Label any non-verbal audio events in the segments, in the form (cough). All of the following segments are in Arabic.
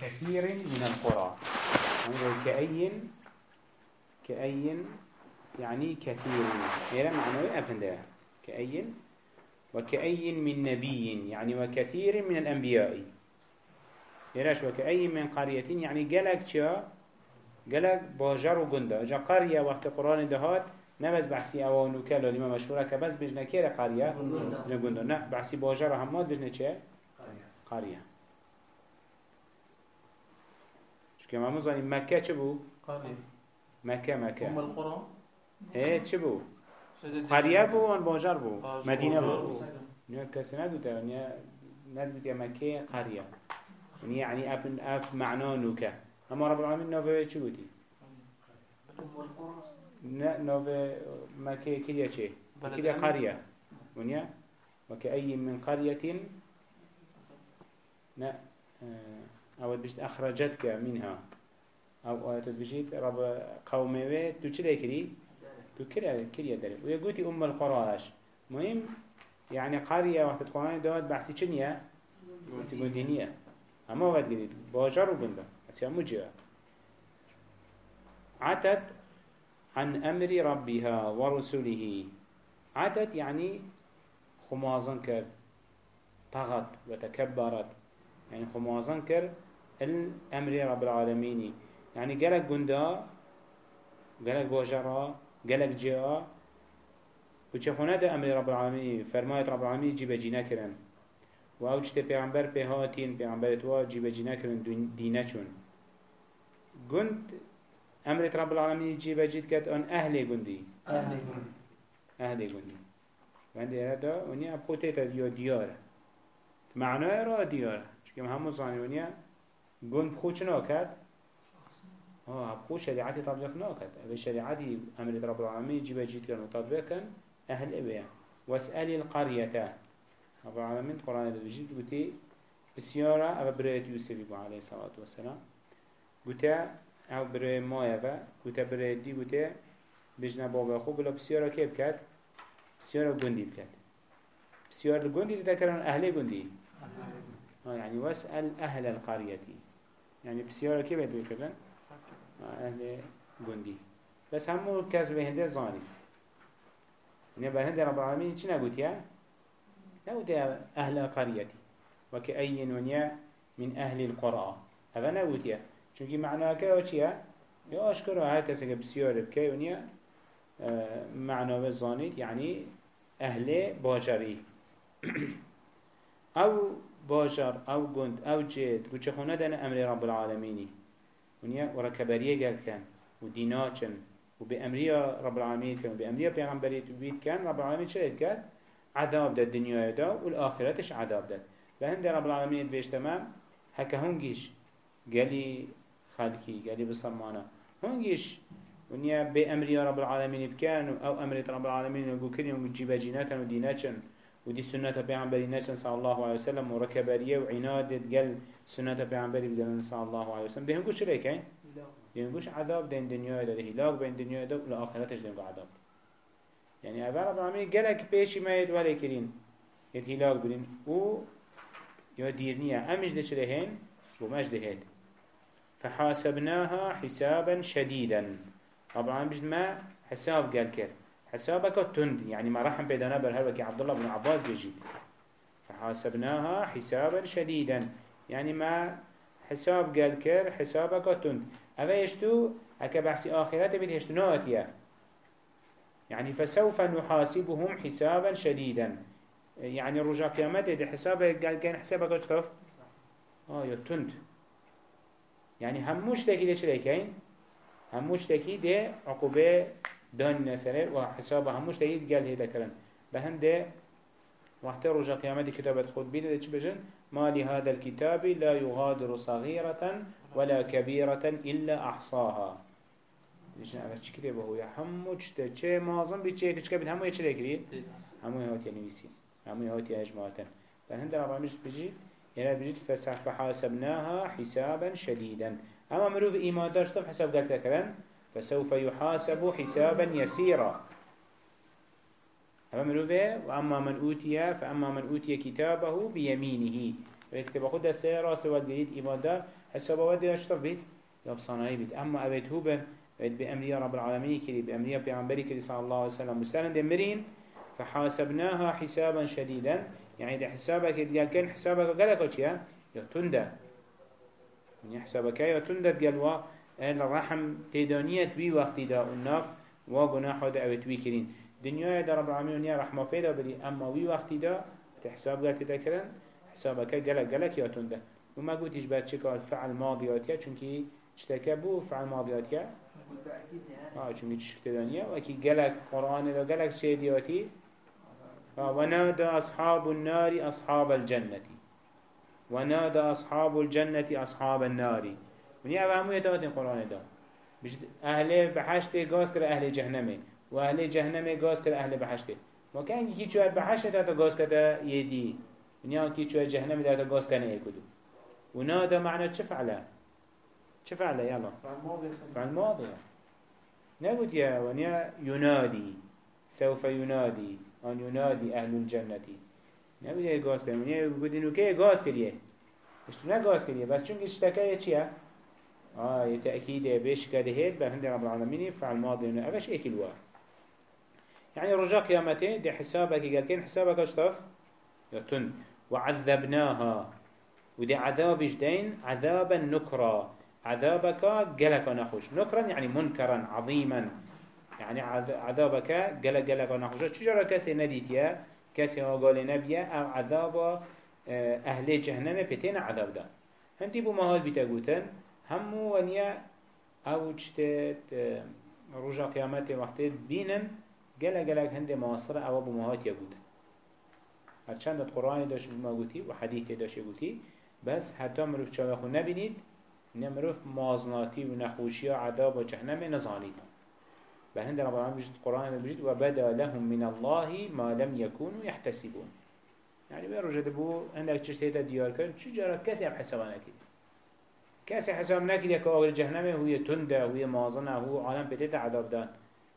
وكثير من القرى. يعني كأي كأي يعني كثير. يعني معنى أفنده كأي وكأي من نبي يعني وكثير من الأنبياء. يراش وكأي من قرية؟ يعني قلق شا قلق باجر وقنده جا قرية وقت قرآن دهات نبز بحثي اوانو كلا لما مشهورة كبس بجنا كيرا قرية قندة. نه بحثي باجر همات بجنا چه؟ قرية شو كما مزاني مكة چه بو؟ مكة مكة أم القرى إيه چه بو؟ قرية بو وان باجر بو مدينة باجر بو. نیا کسی ندوده نیا ندوده مکه قریه. یعنی یعنی اف اف معنا نوکه. اما رب؟ أم القرى نه نوه مکه کلیه چه؟ بلد كده أمين. قرية ونيا وكأي من قرية لا أو بيجت أخرجتك منها. أو آيات بيجت رب قومي تو چه كري؟ تو كري كري داري. ويقولي أم القراش مهم يعني قرية وقت القرآن دوات بحثي چنية بحثي قندينية أما وقت قريد باجر وبنده بس يا مجيئة عتت عن أمر ربها ورسله عتت يعني خمازن كر. طغت وتكبرت يعني خمازن كر الأمر رب العالمين يعني قالك قندا قالك بوجرا قالك جاء وچه خونه ده أمر رب العالمين فرمايت رب العالمين جيب جينا كرن. و أو چته پیغمبر په هاتین پیغمبر تو جیب جینا کرن دینه چون. گند امرت رب العالمین جیب جید کد آن أهل گندی أهل القرى أهل گندی وندی هدا ونیا بخوته تا یا دیاره معنای را دیاره چون زانی ونیا گند بخو چنا کرد آه بخو شریعتی تطبیق نکرد اوه شریعتی امرت رب العالمین جیب جید کن و تطبیق کن أهل اوه واسأل القرية رب العالمين قرآن ده بجيد قلتي بسيارة أبا بريت يوسف يقول عليه الصلاة والسلام. قلتا أو بري مايا فا قلتا بريت دي قلتا بجنا بابا أخو بلا بسيارة كيف كات بسيارة قندي بكات بسيارة القندي تذكرون أهل آه يعني واسأل أهل القرية يعني بسيارة كيف يتذكرون أهل قندي بس همو كاس بهنده زاني يعني بهنده رب العالمين چنا قلت يا نقول أهل قريتي وكأي ونيا من أهل القرى هذا نقول يا چونكي معناه كه وشيا يا أشكره هاي كسر بسيار بكي ونيا آه، معناه بالظانيت يعني أهل باجري (clears throat) أو باجر أو جند أو جد وش خونه دنا أمر رب العالمين ونيا وركبريه قال كان وديناتشن وبأمرية رب العالمين كان وبأمرية بيغمبرية بيت كان رب العالمين شريت كان عذاب ده الدنيا ده والآخرتش عذاب ده فهند رب العالمين بيش تمام هكا هنجيش قالي خالكي قالي بصرمانة هنجيش ونيا بأمر يا رب العالمين بكان أو أمر رب العالمين يقول كريم وجيب جيناكا وديناتشن ودي سنة بيعنبري ناتشن صلى الله عليه وسلم وركبارية وعناد قال سنة بيعنبري بدلن صلى الله عليه وسلم. ده هنقول شريكين ده هنقولش عذاب؟ ده الدنيا ده هلاك بين الدنيا ده والآخرتش ده عذاب. يعني أبا رب العالمين قالك بيشي ما يتوالي كرين يتهلاك برين و يا ديرنيا أمش ده شرهين ومش ده هيد. فحاسبناها حسابا شديدا. طبعا مش ما حساب قال كر حسابك تند يعني ما رحم بيدنا بالهربك عبد الله بن عباس بيجي فحاسبناها حسابا شديدا. يعني ما حساب قال كر حسابك تند. أما يشتو؟ هكا بحسي آخرات بيت نواتيا يعني فسوف نحاسبهم حسابا شديدا. يعني رجع قيامته ده حسابه قال كان حسابك اشتف آه يتند يعني هموش تاكي ده شلي كاين هموش تاكي ده عقوبة دان نسره وحسابه هموش تاكي قال هيدا كلام بهم ده وقت رجع قيامته كتابة خود بيده ده بجن؟ ما لهذا الكتاب لا يغادر صغيرة ولا كبيرة إلا أحصاها. ليش أنا چی کری به هویا؟ همو چته چه بی چه کچکه بید؟ همو یه چه کری همو هات یا نویسی. همو هات یا اجماعتن فهند رب العالمين بجيت يعني بجيت فحاسبناها حسابا شديدا أما مروف إيمان داشت حساب قالت كلام فسوف يحاسب حسابا يسيرا. أما مروف وأما من أوتي فأما من أوتي كتابه بيمينه. كتب خود راست ود بيت إيمان دار. حساب ود يشتر بيت يبصناي بيت أما أبيت هو بن بيت بأمرية رب العالمين كري بأمرية بيعنبري كري صلى الله عليه وسلم مسلم دمرين فحاسبناها حسابا شديدا يعني ده حسابك قال كان حسابك قالك وشيا يتنده يعني حسابك يتنده قالوا الرحم تدانية بي وقت دا الناف وقناح دا أو تويكرين دنيا دا رب العالمين يا رحمة بيدا بدي أما وي وقت دا حساب قالت تذكرن حسابك قالك قالك يتنده وما قلت إجبات شكا الفعل ماضياتيا چونكي اشتكى بو فعل ماضياتيا آه چونكي تشكت دنيا وكي قالك قرآن دا قالك شيدياتي ونادى أصحاب النار أصحاب الجنة ونادى أصحاب الجنة أصحاب النار من يا أبو يتوات القرآن ده مش أهل بحشت قاس كر أهل جهنم وأهل جهنم قاس كر أهل بحشت وكان كي شو بحشت ده قاس كده يدي من يا كي شو جهنم ده قاس كان يكدو ونادى معنى شفعله شفعله يلا فعل ماضي نقول يا ونيا ينادي سوف ينادي أن ينادي أهل الجنة نبي ده غاز كريم يعني بدينو كي غاز كريه مش نه غاز كريه بس چون اشتكى چيا آه يتأكيد بيش كده هيد بهند رب العالمين فعل ماضي إنه أبش إكل وا يعني رجاء قيامته ده حسابك قال كين حسابك اشتف يتن. وعذبناها. ودي عذاب جدين عذابا نكرا. عذابك قلق نخوش نكرا يعني منكرا عظيما. يعني عذابك قلق قلق نخوش چجرا كسي نديت يا كسي قال نبيا أو عذاب آه، أهل جهنم بتين عذاب ده. هندي بو مهال همو أو جتت آه، رجا قيامت وقت بينن قلق قلق هندي معاصرة أو بو مهات يقوتن هرچند القرآن داشت ما قوتي وحديث داشت قوتي بس حتى مروف چاوه نبینید نمروف مازناتی و نخوشی و عذاب و جهنم نزانید بل هند رب العالمين بجد القرآن بجد وبدا لهم من الله ما لم يكونوا يحتسبون يعني بين رجد بو عندك تشتهيتا ديار كرن شو جرى كسي اب حسابنا كده كسي حساب نكده كأول جهنم هو تندى هو مازنة هو عالم بتيتا عذاب دان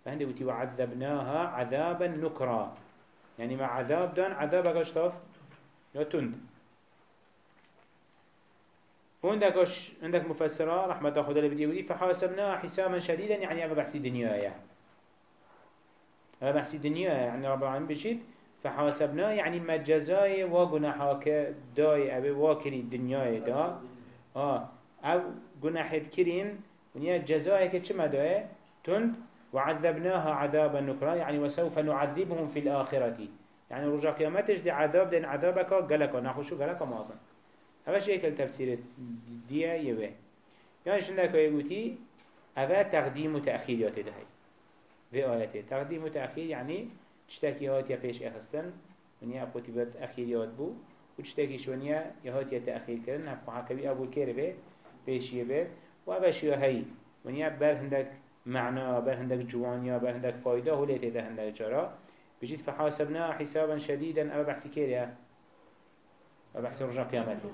فهند بتي وعذبناها عذابا نكرا يعني مع عذاب دان عذاب اكشتاف يا تند. وعندك عندك مفسرة رحمة الله خدا بدي فحاسبناها حسابا شديدا يعني أبا بحسي دنيا يعني أبا بحسي دنيا يعني رب العالمين بشيد فحاسبناه يعني ما جزاي وجناحك داي أبي واكري الدنيا دا. آه. أو جناح كرين ونيا جزاي كشما داي تند وعذبناها عذابا نكرا يعني وسوف نعذبهم في الآخرة. يعني رجع قيامتش دي عذاب دين عذابك قالك نحوشو قالك مازن. هواش هيك التفسير دي يوه يعني شنك يقولي هذا تقديم وتأخير ياتي ده في آياته تقديم وتأخير يعني تشتكي هات بيش أخستن ونيا أبو تبت أخير يات بو وتشتكي شونيا يهات يا تأخير كرن أبو حكبي أبو كيربه بيش يبه وأبش هاي ونيا بر هندك معنى بر هندك جوانيا بر هندك فايدة هو ليته ده هندك جرا بجيت فحاسبنا حسابا شديدا أبا بحسي كيريا وبحث رجع قيامته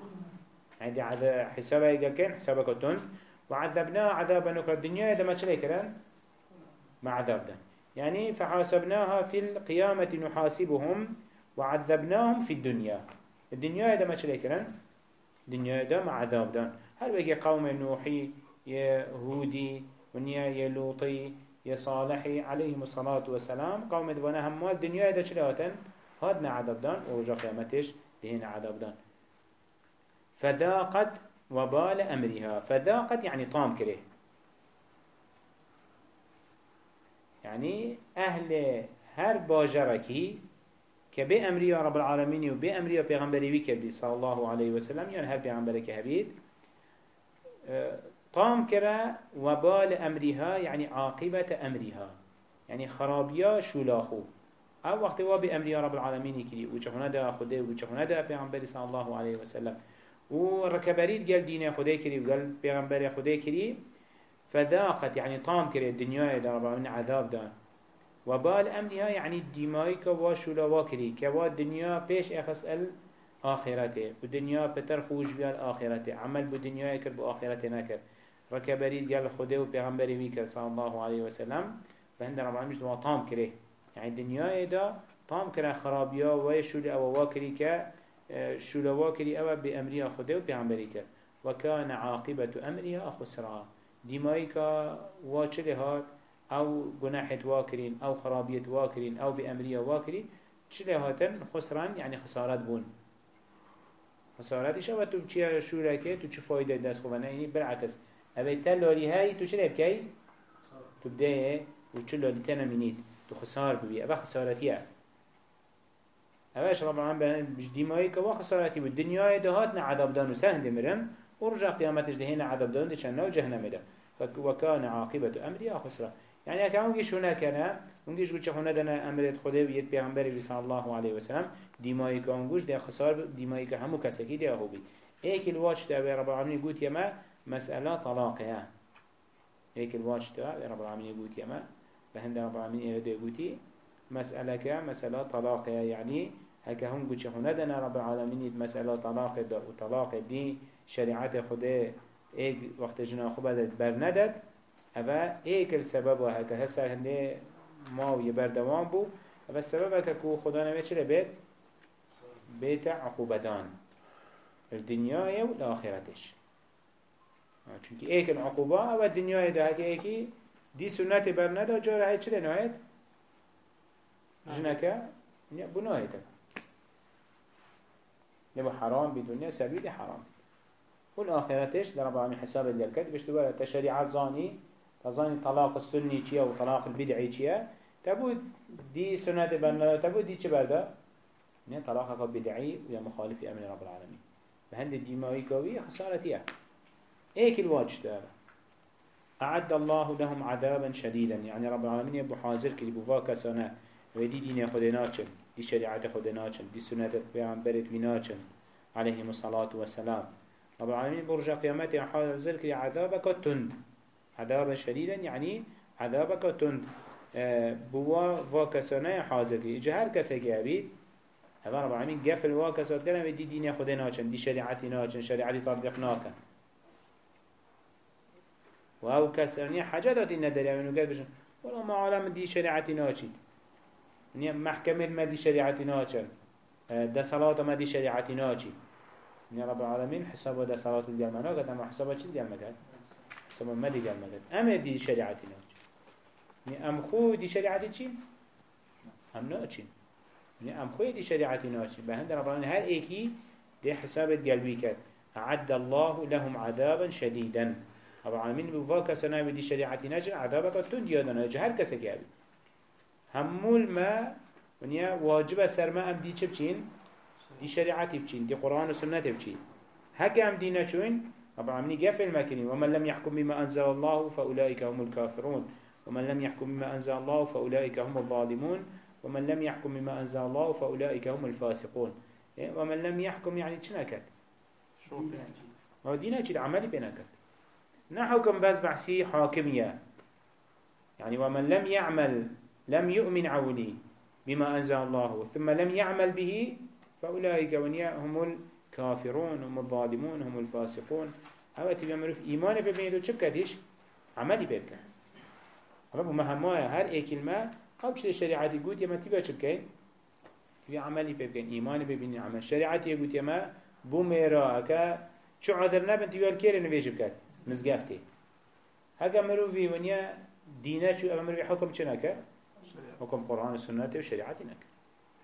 عندي عذاب حسابه يقول كان حسابك تون وعذبناه عذابا نكر الدنيا إذا ما تشلي كران مع عذاب ده يعني فحاسبناها في القيامة نحاسبهم وعذبناهم في الدنيا الدنيا إذا ما تشلي كران الدنيا إذا مع عذاب ده هل بقي قوم نوحي يهودي ونيا يلوطي يا صالحي عليهم الصلاة والسلام. قوم دوانا همال الدنيا إذا شلاتن هادنا عذاب دان ورجع قيامتش دهين عذاب دان. فذاقت وبال أمرها. فذاقت يعني طام كره يعني أهل هر باجركي كبي أمري رب العالمين وبي أمري بيغمبري وكبي صلى الله عليه وسلم يعني هر بيغمبرك هبيد طام كره وبال أمرها يعني عاقبة أمرها يعني خرابيا شلاخو أو وقت وا بأمر رب العالمين كري وچهونه ده خوده وچهونه ده پیغمبر صلى الله عليه وسلم. و ركبريد قال دين خوده كري وقال پیغمبر خوده كري فذاقت يعني طام كري الدنيا ده رب العالمين عذاب ده وبال أمرها يعني الدماء كوا شلوا كري كوا الدنيا بيش اخس الآخرته والدنيا بتر خوش بها الآخرته عمل بالدنيا يكر بآخرته نكر ركبريد قال خوده وبيغمبر ويكر صلى الله عليه وسلم. فهند رب العالمين مش طام كري يعني الدنيا دا طام كرا خرابيا ويشول أو واكري كا شلوا كري أو بأمرها خده وبيعنبري كر وكان عاقبة أمرها خسرا ديمايكا هات أو جناحة واكرين أو خرابية واكرين أو بأمرها واكرين هاتن خسران يعني خسارات بون. خسارتش أو تو چه شوركه تو چه فايدة دست خوبنا يعني بالعكس أبي تلالي هاي تو چه بكي تو بده وچه لالي تنا منيت تو خسار ببي أبا خسارتيه اوش رب العالمين بجدي ماي كوا خسارتي بالدنيا دهاتنا عذاب دان وسهل دمرن ورجع قيامتش دهينا عذاب دان دشنا جهنم ده فكان عاقبة أمري خسرة يعني أكا ونجيش هنا كنا ونجيش قلت هنا دنا أمرت خده بيت بيغمبر صلى الله عليه وسلم ديماي كونجوش ده خسار ديماي كهمو كسكي ده هو بي ايك الواتش ده رب العالمين قلت يما مسألة طلاقها ايك الواتش ده رب العالمين قلت يما فهند رب العالمين إلى ده قلتي مسألة كا مسألة طلاقها يعني هكا هم قلت هنا دنا رب العالمين مسألة طلاق ده وطلاق دي شريعة خده ايك وقت جنا خبادت برندد اوه ایک السبب و هکه هسا هنده ما و یه بردوان بو اوه السبب هکه که خدا نوی چرا بید؟ بيت عقوبتان الدنيا والآخرتش چونکه ایک العقوبة أو الدنيا ده هكي ایکی دي سنت برنده جاره های چرا نهايت؟ جنكا بناهيتا نبو حرام بدنيا سبيل حرام والآخرتش در رب العالمين حساب الدركات بشتو بلا تشريع الزاني تظن طلاق السني چيا وطلاق البدعي چيا تبو دي سنة بنا تبو دي چه نه طلاق بدعي ويا مخالف أمر رب العالمين بهند الدماوي كوي خسارتها ايك الواجه ده أعد الله لهم عذابا شديدا يعني رب العالمين يبو حاضر كي بوفا كسانا ودي دين خدناچن دي شريعة خدناچن دي سنة بيعنبرت بناچن عليهم الصلاة والسلام. رب العالمين برجع قيامته حاضر كي عذابك تند. عذابا شديدا يعني عذابك تند. آه، بوا واكسانه حاضر اجا هر كي هبيد هذا رب العالمين قفل واكسات كنا ودي دين خده ناچن دي شريعتي ناچن ناكن وهو كسرني حاجة دات إن دريا منو قال بشن. والله ما عالم دي شريعتي ناچيد يعني محكمة ما دي شريعتي ناچن. آه، ده صلاة ما دي شريعتي ناچيد يعني رب العالمين حسابه ده صلاة الجامعة قد ما حسابه چند جامعة سما ما دي قال مدد أما دي شريعتي يعني أم خو دي شريعتي چين أم يعني أم خو دي شريعتي ناچين بهند ربنا هر إيكي دي حسابت قلبي كد أعد الله لهم عذابا شديدا رب العالمين بفاك سنة بدي شريعتي ناجن عذابك تند يادنا جهر كسك يابي همول ما ونيا واجب سرما أم دي چه بچين دي شريعتي بچين دي قرآن و سنة بچين هكا أم دينا چوين رب العالمين قفل المكرين ومن لم يحكم بما أنزل الله فأولئك هم الكافرون. ومن لم يحكم بما أنزل الله فأولئك هم الظالمون. ومن لم يحكم بما أنزل الله فأولئك هم الفاسقون. إيه؟ ومن لم يحكم يعني چنكت شو هو دينا العمل بينكت نحكم بس بحسي حاكمية يعني ومن لم يعمل لم يؤمن عولي بما أنزل الله ثم لم يعمل به فأولئك هم الكافرون هم الظالمون هم الفاسقون. هوا تبي مروف إيمان ببینید و چه بکدیش عملی بکن اما بو مهمه هر ای کلمه أو چه شریعتی گوت یما تبی چه بکن تبی عملی بکن ایمان ببینی عمل شریعتی گوت یما بو میرا اکا چو عذر نبن تبی الکیر نویج بکن مزگفتی هکا مروفی ونیا دینه چو اما مروفی حکم چه نکه حکم قرآن و سنت و شریعتی نکه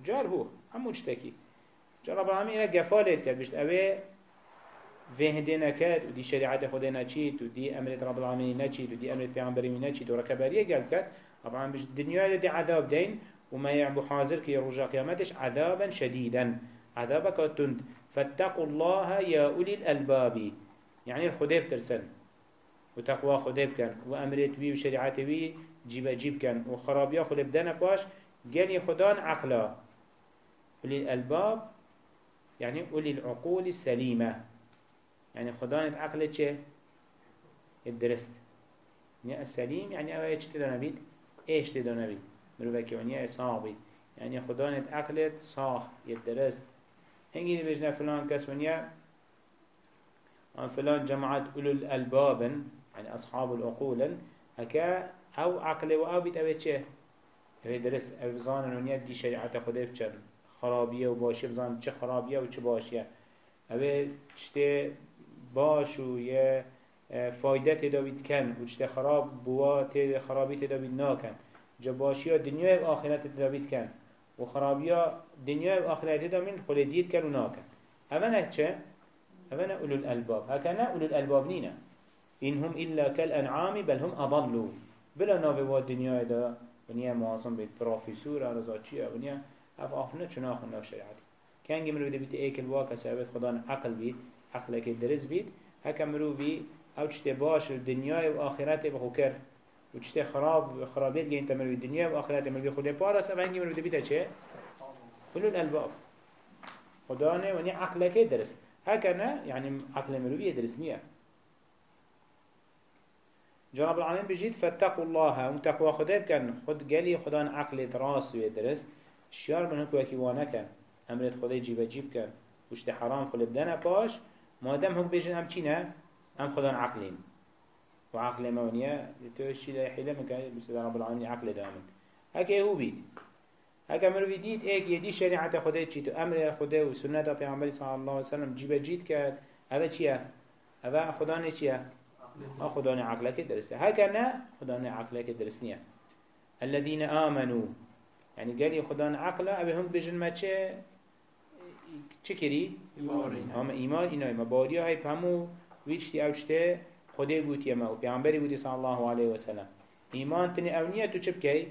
جار هو همو چتکی جار رب العالمین اینا گفالت کرد. بشت اوه في هندي نكاد ودي شريعة خدا نچيت ودي أمرت رب العالمين نچيت ودي أمرت پیغمبری نچيت وركباريه قال كات طبعا بش الدنيا دي عذاب دين وما يعبو حاضر كي رجع قيامتش عذابا شديدا عذابك تند. فاتقوا الله يا أولي الألباب. يعني الخديب ترسل وتقوى خديب كان وأمرت بي وشريعة بي جيب جيب كان وخرابيا خديب دانا باش قال خدان عقلا. أولي الألباب. يعني أولي العقول السليمة يعني خدانة عقل چه؟ الدرست يعني السليم يعني اوه إيش تدانا بيت؟ إيش تدانا بيت؟ مروفا كونيا صاح بيت يعني خدانة عقل صاح يدرست هنجي بجنا فلان كس ونيا عن فلان جماعة أولو الألباب يعني أصحاب العقول هكا أو عقل وأو بيت أو چه؟ أو درست أو بزانا ونيا دي شريعة خده بچن خرابیه و باشیه بزن چه خرابیه و چه باشیه اوه چته باش و یه آه، فایده تداوید کن. و چته خراب بوا تد خرابی تداوید ناکن. جا باشی دنیای و آخرت تداوید کن. و خرابی دنیای و آخرت تداوید خود دید کن و ناکن. اوه چه؟ اوه اولو الالباب. هكذا اولو الالباب نينا إن هم إلا كالأنعام بل هم أضلوا بلا نافي واد دنيا دا. ونيا معظم بيت بروفيسور رضا چيا ونيا اف آفنا چنا آخر ناف شريعتي كان جمرو ده بيت ايك الواقع سابت خدان عقل بيت عقلك درس بيت هكا مرو بي أو چته باش الدنيا و آخرت بخو كر و چته خراب خرابيت جين تمرو الدنيا و آخرت مرو خود پارس أو هنگي مرو ده بيت چه؟ كل الألباب. خدانه ونيا عقلك درس هكذا يعني عقل مروي درس نيا جناب العالمين بجيت فاتقوا الله وتقوى خدا بكن خد قالي خدان عقل راس ويدرس الشيار من هكو كيوانا كان امرت خدا جيب جيب كان وشت حرام خل بدنا باش ما دام هم بيجن هم چينا هم خدان عقلين وعقل مونيا تو الشي ده حيله مكان بس رب العالمين عقل دائما هكا هو بيت هكا مروي ديت ايك يدي شريعة خدا چيتو أمر خدا وسنة پیغمبر صلى الله عليه وسلم جيب جيت كان هذا چيا هذا خدا نه چيا ها خداني عقلك درسته هكذا خداني عقلك درسنيا الذين آمنوا يعني قال لي خدان عقله أبي هم بجن ما چه چه كري هم إيمان إنا ما باريا هاي بهمو ويشتي أو چته خده قوتي ما و پیغمبری قوتي صلى الله عليه وسلم. إيمان تني أونية تو چه بكي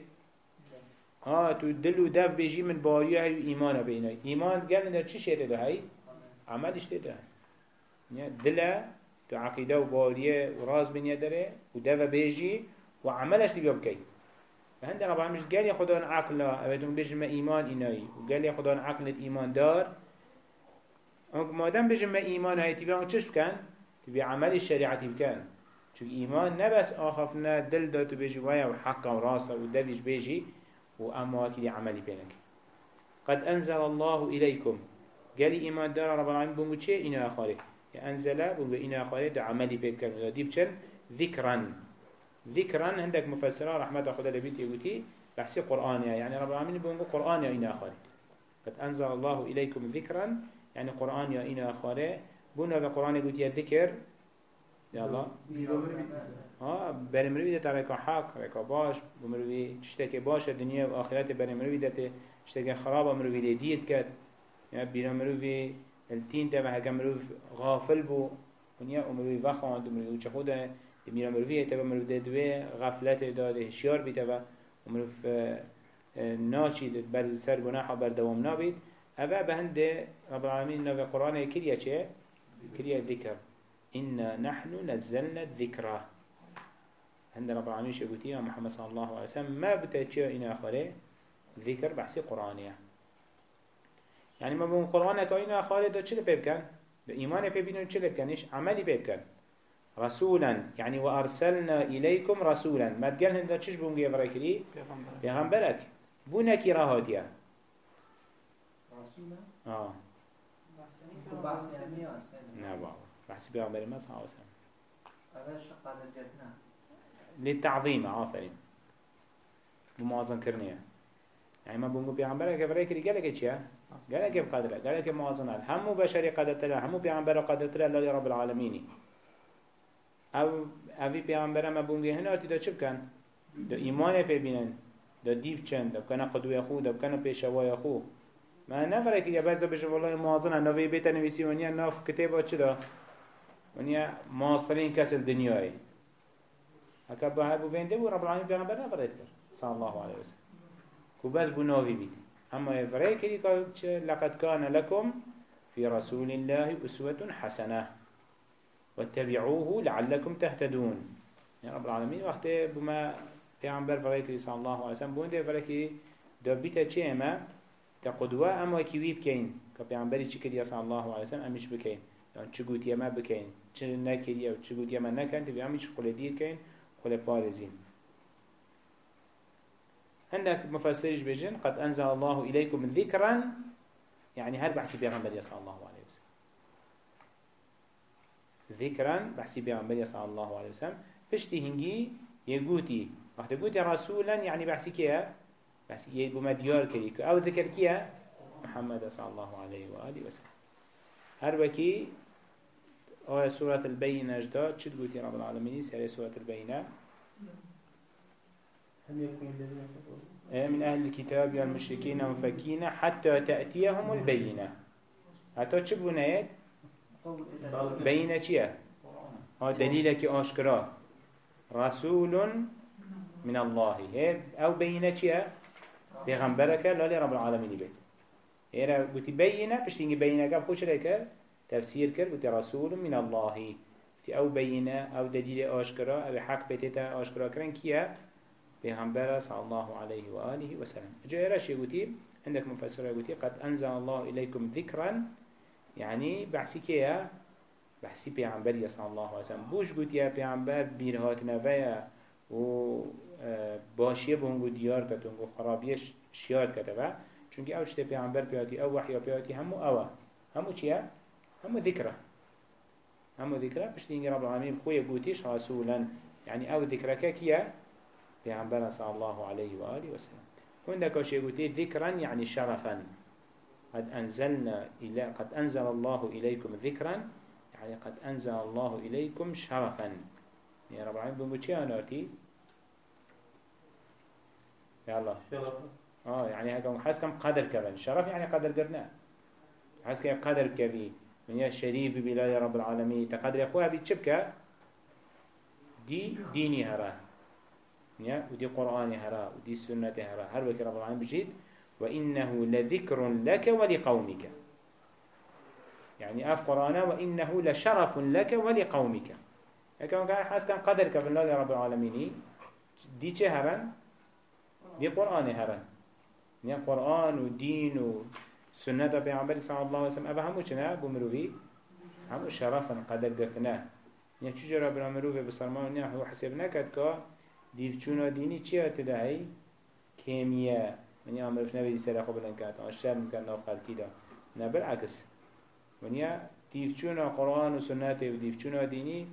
ها تو دل و دف بيجي من باريا هاي إيمان بينا إيمان قال لنا چه شيء ده هاي عمل اشته ده يعني دله تو عقيدة وبارية وراز بنيا داره ودفا بيجي وعملش اللي بيبكي فهند ربع مش قال يا خدان عقل أبدون بيجي ما إيمان إناي وقال يا خدان عقل إيمان دار. ما دام بيجي ما إيمان هاي تبي عن چش بكن تبي عمل الشريعة بكن شو إيمان نبس آخفنا دل دا تو بيجي ويا وحق وراسة ودفش بيجي وأما كده عملي بينك قد أنزل الله إليكم. قال إيمان دار رب العالمين چه إنا أخاري أنزل بو إنا خالد دا عملي بيب كان ودا ديب چن؟ ذكرا ذكرا عندك مفسرة رحمة خدا لبيت يقولي بحسي قرآن يعني رب العالمين بو قرآن يا إنا خالد قد أنزل الله إليكم ذكرا يعني قرآن يا إنا خالد بونا القرآن يقول يا ذكر. يا الله. ها برمروي ده ترى حق ركا باش بمروي تشتكي باش الدنيا وآخرات برمروي ده تشتكي خرابة مروي ده ديت كات. يعني برمروي التين تبع هكا مروف غافل بو. ونيا ومروف وخاند ومروف چخودا دميرا مروفية تبع مروف دوه غفلت داده هشيار بي تبع ومروف ناشي بر سر گناح بر دوام نابید. اوه بهند رب العالمين نوى قرآن كريا چه؟ كريا ذكر إنا نحن نزلنا الذكرى عند رب العالمين شبوتيا محمد صلى الله عليه وسلم. ما بتأتي إنا آخره؟ ذكر بحثي قرآنية يعني ما بون قرآن كاينا خالد دا چه بيبكن بإيمان بيبينون چه بيبكنش عملي بيبكن رسولا. يعني وأرسلنا إليكم رسولا. ما تقال هندا چش بون جيف راكري بيغمبرك بونا كي راهاتيا رسولا؟ آه. نعم بحسي بيغمبر ما صحا وسلم للتعظيم عافرين بموازن كرنية يعني ما بونجو بيغمبرك فريكري قالك چيا قالك بقدره قالك موازنة. همو بشري قدرتنا همو بيغمبر قدرتنا الله رب العالمين أو اوی پیامبر ما بونگی هنا تی دا چه بکن؟ دا ایمان پی بینن دا دیو چند دا بکنه قدوی خو دا بکنه پیشوای خو ما نفره که بس دا بشه والله موازنه نوی بیت نویسی ونیا ناف کتابا چه دا ونیا ماسترین کس الدنیای هکا با هر بوینده بو رب العالمین پیغمبر نفره کرد صلی الله علیه وسلم کو بس بو نوی بید اما افره که لقد کان لکم في رسول الله أسوة حسنة واتبعوه لعلكم تهتدون. يا رب العالمين وقت بما پیغمبر فريكي صلى الله عليه وسلم بونده فريكي دابيتا چه اما كقدوة اما كيوي بكين كبيغمبري چه كريا صلى الله عليه وسلم امش بكين يعني چه قوت يما بكين چه نكريا و چه قوت يما نكن تبي امش قول دير كين قول بارزين عندك مفسرش بجن قد أنزل الله إليكم ذكرا يعني هل بحسي بيغمبر صلى الله عليه وسلم ذكرا بحسي بيغمبر صلى الله عليه وسلم. بشتي هنجي يقوتي وقت قوتي رسولا يعني بحسي كيا؟ بحسي يبو مديار كريكو أو ذكر كيا؟ محمد صلى الله عليه وآله وسلم. هر وكي آية سورة البينة جدا. چد قلت رب العالمين؟ سيري سورة البينة. إيه من أهل الكتاب يا المشركين مفكين حتى تأتيهم البينة. حتى چه بنايت قول إذا بينة چيه ها دليلك آشكرا رسول من الله. هي أو بينة چيه پیغمبرك لالی رب العالمين بيت هيرا قلت بينة بش تنجي بينة قبل خوش لك تفسير كر قلت رسول من الله. قلت أو بينة أو دليل آشكرا أو حق بيتتا آشكرا كرن كيه پیغمبر صلى الله عليه وآله وسلم جاء راشي قلت عندك مفسر قلت قد أنزل الله إليكم ذكرا يعني بحثي كيه بحثي پیغمبر صلى الله عليه وسلم. بوش قلت يا پیغمبر بيرهات نويا و آه، باشیه بونگو دیار کد و خرابیش شیاد کده و چونکه أو شته پیامبر پیاتی أو وحی پیاتی همو اوه همو چیه؟ همو ذکره همو پشتی اینگه رب العالمین خوی بوتیش رسولا. يعني أو ذكرك كيا؟ پیامبر صلى الله عليه وآله وسلم. هندك شيء قلت ذكرا يعني شرفا. قد أنزلنا إلى قد أنزل الله إليكم ذكرا يعني قد أنزل الله إليكم شرفا. يا رب العالمين شيء أنا أرتي يا الله شرف آه يعني هكذا حس كم قدر كمان شرف يعني قدر قرنا حس كم قدر كبي. من يا شريف ببلاد رب العالمين. تقدر يا أخوها بيتشبكة دي ديني هرا. يا ودي قرآن هرا ودي سنة هرا. هر وكي رب العالمين بجيد وإنه لذكر لك ولقومك. يعني أف قرآن وإنه لشرف لك ولقومك. هكذا كان حس كم قدر كبلاد رب العالمين. دي چه هرا دي قرآن هرا يعني قرآن ودين وسنة پیغمبر صلى الله عليه وسلم أفا همو چنا بمروفي همو شرفا قدر قرتنا يعني چو جرا برا مروفي بسرمان ونیا هو حسب نکد که دیو چونا دینی چی هاته هی کیمیه من یا مروف نبیدی سر خوب بلن کرد آن شر میکن ناف خلقی دا نه بالعکس ونیا دیو چونا قرآن و سنت و دیو چونا دینی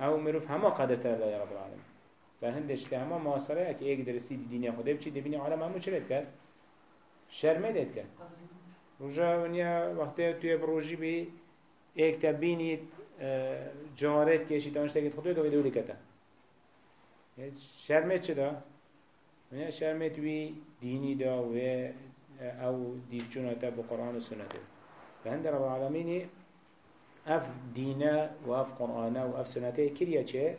او مروف همه قدر تر یا رب العالمین. فهندش که همه معاصره ایک درسی دینی خدا بچی دبینی عالم همو چرد کرد. شرمه دید کرد. رجا ونیا وقتی توی بروجی بی ایک تبینی جارت کشی دانشته که خودی دوی دولی کتا. شرمه چه دا؟ ونیا شرمه توی دینی دا و أو دیفچون تا با قرآن و سنت فهند رب العالمین اف دینه و اف قرآنه و اف سنته کریا چه؟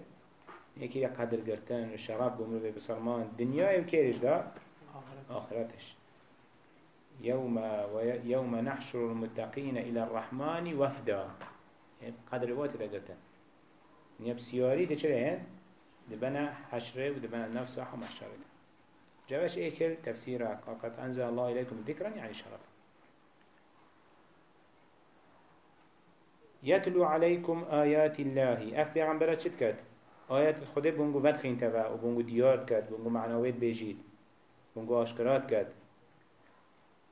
یکی قدر گرتن و شراب بمرو بسرمان دنیای و کیرش دا؟ آخرتش. يوم ويوم نحشر المتقين إلى الرحمن وفدا. قدر وقت تقدرتن نيب سياري هن؟ دبنا حشره ودبنا نفس وحو محشره جواش إيكل تفسيره قد أنزل الله إليكم ذكرا يعني شرف يتلو عليكم آيات الله. أف بيغمبرات شد كد آيات خده بونگو ود خين تبا و بونگو ديار كد بونگو معنويت بيجيد بونگو أشكرات كد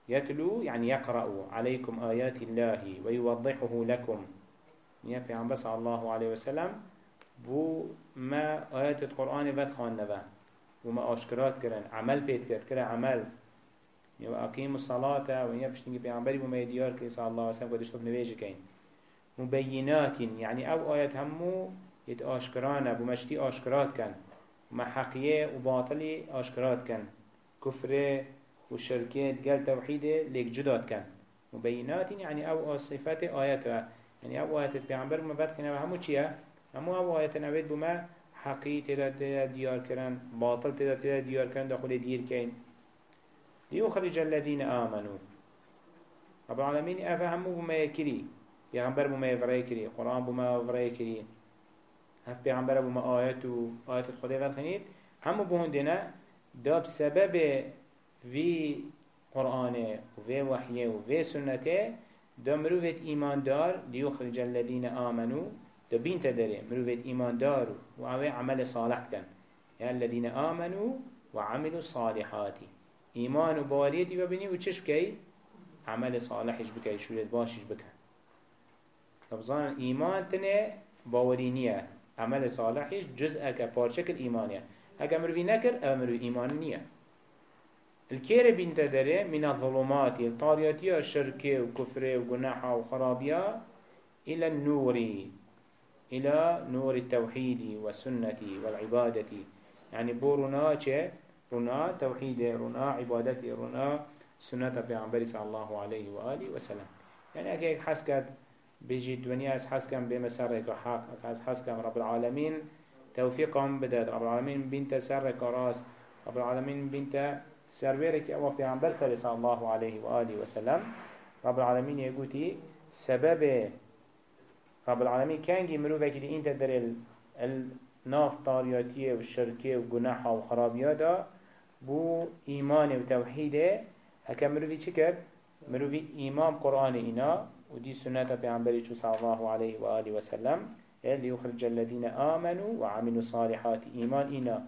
يتلو يعني يقرأ عليكم آيات الله ويوضحه لكم. يا پیغمبر صلى الله عليه وسلم بو ما آيات القرآن ود خان نبا وما أشكرات كرن. عمل بيت كرن كرن عمل. يا أقيموا الصلاة ويا بشتنجي پیغمبر بما يديار كي صلى الله عليه وسلم قدش طب نبيجي كين. مبينات يعني أو آيات همو يت أشكرانا. بمشتي أشكرات كان. ما حقية وباطلي أشكرات كان. كفره والشركات قال توحيده ليك جداد كان. مبينات يعني أو صفات آياتها يعني أو آيات البيعنبر ما بعد كنا همو چيا؟ همو أو آيات نبيت بما حقي تدا تدا ديار كرن باطل تدا تدا ديار كرن داخل دير كين ليخرج الذين آمنوا. رب العالمين أفهموا بما يكري بيعنبر بما كري قرآن بما يفري كري هف بيعنبر بما آيات و آيات الخدي غلقنيت همو بهون دينا داب سبب في قرآن وحي وفي سنة دا مروفت إيمان دار ليخرج الذين آمنوا. دا بين تدري مروفت إيمان دار وعوي عمل صالح كان يا الذين آمنوا وعملوا الصالحات. إيمان وبواليتي وبني وچش بكي عمل صالحش بكي شولت باشش بكي طبعا إيمان تنه باورينية عمل صالحش جزء كبارشك الإيمانية هكا مروفي نكر أمرو إيمان نية الكير بنت داره من الظلمات الطارياتية الشركة وكفرة وجناحة وخرابية إلى النور إلى نور التوحيد والسنة والعبادة. يعني بورنا چه؟ رنا توحيد رنا عبادة رنا سنة پیغمبر صلى الله عليه وآله وسلم يعني اگه حس کرد بيجي الدنيا از حس كم بمسرك حق از حس كم رب العالمين توفيقهم بدأت رب العالمين بنت سرك راس رب العالمين بنت سرورك أو پیغمبر صلى الله عليه وآله وسلم رب العالمين يقولي سبب رب العالمين كان جمرو وكي انت در الناف طارياتيه والشركيه وجناحه وخرابيه دا بو ايمان وتوحيده هكا مروفي چكر مروفي ايمان قرآن أنا ودي سنة پیغمبری صلى الله عليه وآله وسلم ليخرج الذين آمنوا وعملوا صالحات إيمان إنا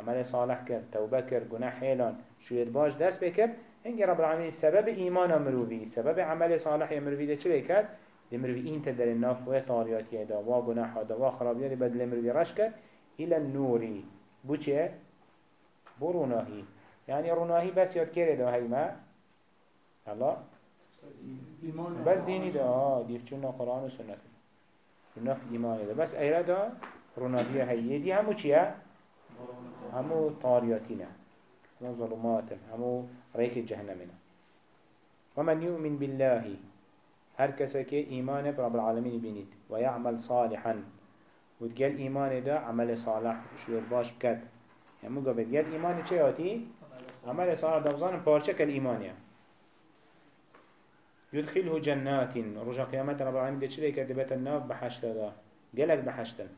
عمل صالح كر توبة كر جناح حيلان شوية باش دست بكر هنگی رب العالمين سبب إيمان مروفي سبب عمل صالح مروفي ده بكر لمروفي إنت در الناف و طاريات يدا و جناح دا و خرابيات بدل مروفي رش إلى النوري. بو چه؟ بو روناهي يعني روناهي بس ياد كره دا هاي ما؟ الله بس ديني دا آه ديف چون قرآن و سنت. نف إيمان دا. بس ايرا دا روناهي هاي. دي همو چيه؟ همو طارياتنا همو ظلمات همو ريك جهنمنا ومن يؤمن بالله هر که ایمان رب العالمین بینید و یعمل صالحا و تقال ایمان دا عمل صالح شویر باش بکد. همو قبل قال ایمان چه آتی؟ عمل صالح. دوزان پارچه کل ایمانیه يدخله جنات رجع قيامت رب العالمين ده چلي كده بيت الناف بحشت دا قالك بحشتن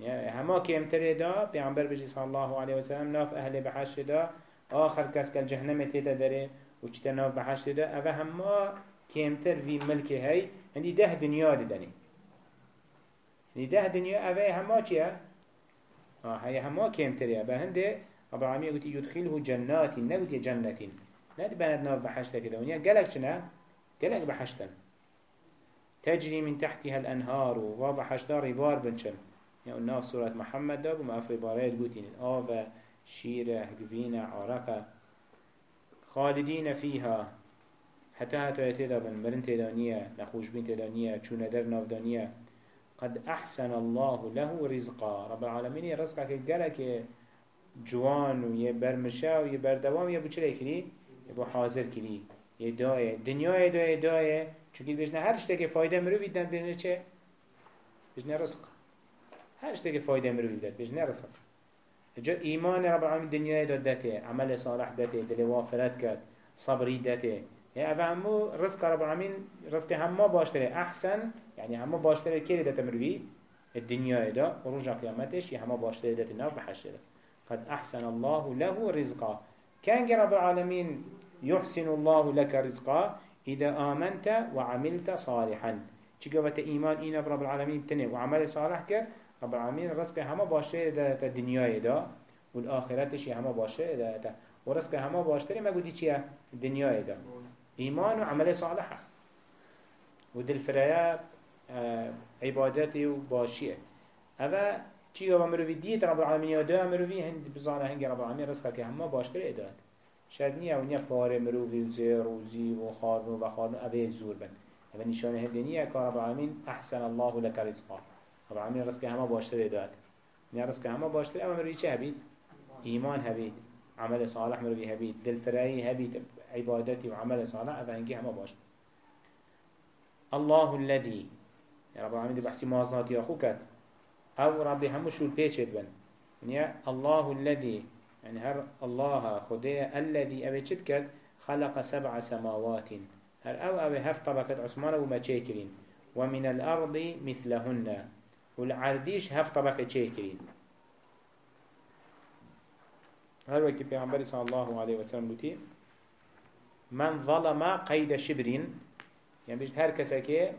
يعني هما كيمتر دا بيعنبر بجي صلى الله عليه وسلم ناف أهل بحشت دا آخر كس كالجهنم تيتا داره وچتا ناف بحشت دا أفا هما كيمتر في ملك هاي عندي ده دنيا ددني عندي ده دنيا أفا هما چيا آه هاي هما كيمتر يا بهنده رب العالمين قلت يدخله جنات نقول جنة لا تباند ناف بحشت كده ونيا قالك شنا قالك بحشتن تجري من تحتها الأنهار وبحشتا ربار بنشن يعني الناف سورة محمد داب وما أفري باريت قوتين آفا شيرة قفينة عرقة خالدين فيها حتى هاتو يتدا بن مرن تدانية نخوش بين تدانية چون در ناف دانية قد أحسن الله له رزقا. رب العالمين رزقك قالك جوان ويبرمشا ويبردوام يبو چلي كري يبو حاضر كري یه دایه دنیای دایه دایه چونکه بجنه هر شته که فایده مروی دن بجنه چه؟ بجنه رزق. هر شته که فایده مروی دن بجنه رزق. جا ایمان رب العالمین دنیای داد داته عمل صالح داته دل وافرت کرد صبری داته يعني أفا همو رزق رب العالمين رزق همه باشتره. أحسن يعني همه باشتره كيري داتا مروي الدنيا دا. ورجع قيامتش همه باشتره داتا نار بحشره قد أحسن الله له رزقا. كان رب العالمين يحسن الله لك رزقا إذا آمنت وعملت صالحا. چيكا إيمان إينا برب العالمين تنه. وعمل صالح كر رب العالمين رزق هما باشه دا. الدنيا دا والآخرة شي هما باشه دا ورزق هما باشتري ما قلتي چيا الدنيا دا. إيمان وعمل صالح ودل فرايا آه عبادتي وباشيه. هذا چيكا ومروي ديت رب العالمين يدا مروي هند بزانه هنگ رب العالمين رزقك هما باشتري داد شاید نیه و نیه پاره مروی و زیر و زی و خارن و خارن اوه زور اوه که رب العالمین احسن الله لك رزقا رب العالمین رزق همه باشتر داد نیه رزق همه باشتر. اما مروی چه هبید؟ ایمان هبید. عمل صالح مروی هبید. دل فرایی هبید. عبادتی و عمل صالح هنگی همه باشتر الله الذي يا رب العالمين دي بحسي مازنات يا خوكت أو ربي همو شو البيتشت بن. يعني الله الذي يعني هر الله خديه الذي أبي كد خلق سبع سماوات. هر أو أبي هف طبقة عثمان وما تشيكرين ومن الأرض مثلهن. والعرديش هف طبقة تشيكرين هل وكي بيعنبري صلى الله عليه وسلم بوتي من ظلم قيد شبرين. يعني بيجد هر كسكي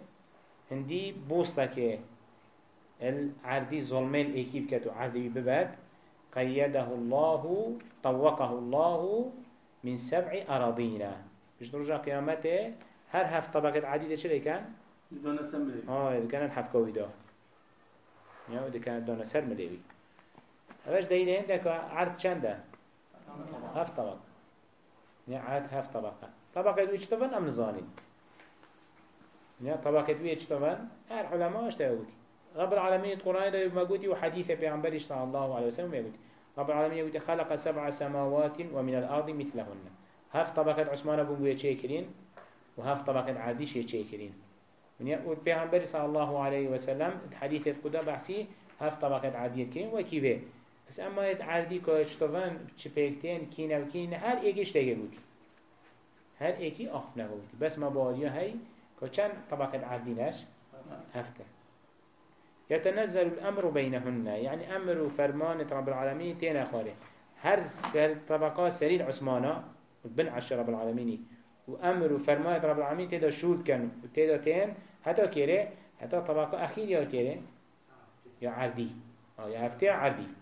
هندي بوستك العردي ظلمين ايكيب كتو عردي بباد قيده الله طوقه الله من سبع أراضين. بيش نرجع قيامته هر هفت طبقة عديدة شو كان؟ دون سمري آه إذا كانت حف كوي ده يا إذا كانت دون سر مليوي. أبش ده عندك عرض چنده؟ هفت طبق يعني عاد هف طبقة. طبقة دوي چطفن أم نزاني يعني طبقة دوي چطفن هر علماء اشتاقوتي رب العالمين القرآن ده مقوتي وحديث بيعنبرش صلى الله عليه وسلم يقول رب العالمين يقول خلق سبع سماوات ومن الأرض مثلهن. هف طبقة عثمان بن قوية شاكرين وهف طبقة عادي شاكرين بيعنبرش صلى الله عليه وسلم حديث القدى بحسي هف طبقة عادية كرين وكيفه بس اما يت عادي كاشتوان چپیکتین کینه و کینه هر ایکیش تگه بودی هر ایکی آخف نبودی بس ما باریا هی که چند طبقة عادی نش؟ هفته. يتنزل الأمر بينهن يعني أمر فرمان رب العالمين تين خاله هر سر طبقات سرير عثمانا بن عشر رب العالمين وأمر فرمان رب العالمين تدا شود كان وتدا تين حتى كيري حتى طبقة أخير يا كيري يا عردي أو يا هفتي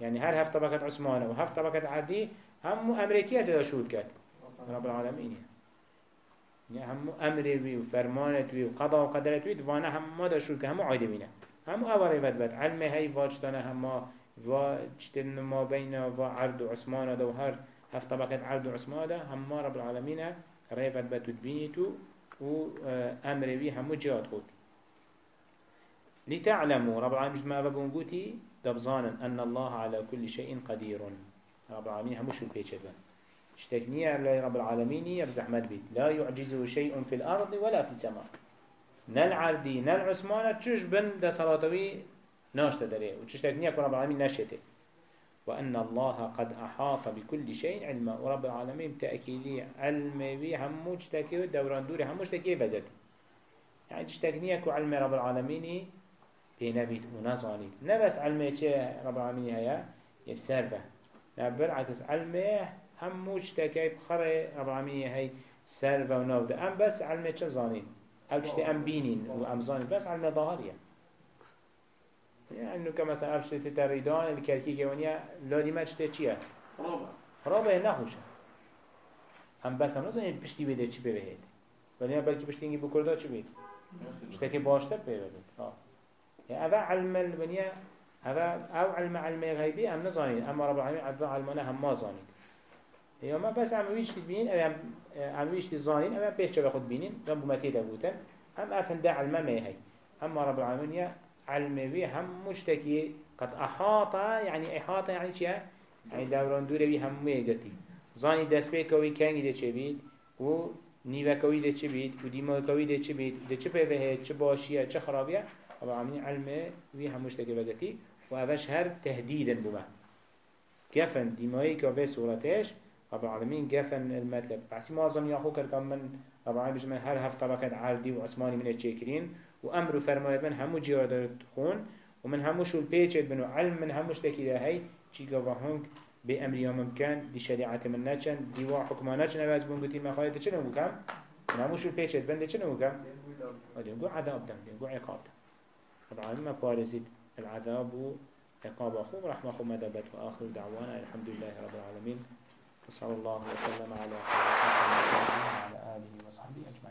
يعني هر هفت طبقة عثمان وهفت طبقة عردي هم أمريكية تدا شود كان رب العالمين يعني. هم أمر وي وفرمانت وي وقضاء وقدرت وي دوانا هم ما دا شود كان هم عايدة بينا. هم أوري بد بد علم هاي واجتنا هم واجتن ما بين وعرض عثمان دا وهر هفت طبقة عرض عثمان دا هم رب العالمين ريفت بد تبينيتو وأمر وي هم جهات خود. لتعلموا رب العالمين ما بقون قوتي دبزانا أن الله على كل شيء قدير. رب العالمين همش البيتشت اشتكنية على رب العالمين يبزح مدبيت لا يعجزه شيء في الأرض ولا في السماء. نل عردي نل عثمان تشوش بن دا صلاتوي ناشت داري وتشتكنية رب العالمين نشته. وأن الله قد أحاط بكل شيء علما. ورب العالمين تأكيدي علم بي هموش تكي دوران دوري هموش تكي بدت يعني تشتكنية علم رب العالمين بينبيت ونزانيت نبس علمي چه رب العالمين هيا يبسرفه نبر عكس علمي هموش تكي بخري رب العالمين هي سرفه ونوده ام بس علمي چه زانين أو چه ام بينين وام زانين بس علمي ظاهرية يعني انه كمثلا افش تتريدان الكركي كوانيا لادي ما چه چيه رابع رابع نخوشه هم بس هم نزانين پشتی بده چی بهید ولی بلکه پشتی اینگی بکرده چی بید اشتكي باشتر بيبدت آه. يعني أبا علم البنية أبا أو علم علم غيبي أم نزانين أما رب العالمين أبا علمنا هم ما زانين هي ما بس عم ويش تبين أم عم ويش تزانين أما بيش شبه خد بينين رب بمتي دبوتا أم أفن دا علم ما هي. أما رب العالمين علم بي هم مشتكي قد أحاط يعني إحاطة يعني شيء يعني دوران دوره بي هم ميقتي زاني دست بي كوي كاني ده چه بيد؟ و نیوه کوی ده چه بید و دیما کوی ده چه بید ده چه پیوه چه باشیه؟ چه خرابیه؟ رب العالمين علمه وي هموش تكي بدتي وأفش هر تهديدا بما قفن ديمائي كافي سورتش رب العالمين قفن المطلب بس ما أظن ياخو كركم من رب العالمين بجمع هر هفت طبقات عردي وعثماني من الشاكرين وأمر فرمايت من همو جيادة تخون ومن هموش البيتشت بنو علم من هموش تكي ده هاي چي قوahunk بأمر يوم ممكن دي شريعة من نچن دي وا حكما نچن أباز بونگوتي ما خواهد چنو بكم من هموش البيتشت بند چنو بكم ودي نقول عذاب دم دي نقول عقاب دم. العالم بارزيد العذاب عقاب أخوه. رحمة أخوه مدبت وآخر دعوانا. الحمد لله رب العالمين. وصلى الله وسلم على وعلى آله وصحبه أجمعين.